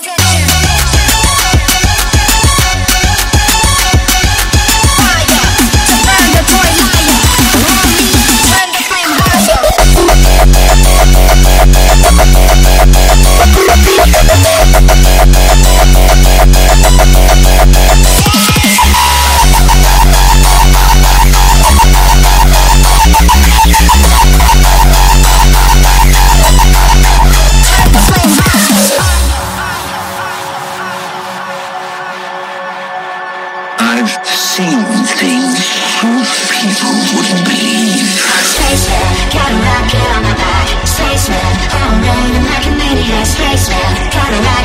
Yeah. I've seen things most people wouldn't believe. Spaceman, got a rocket on my back. Spaceman, all night I'm like a maniac. Spaceman, got a rocket.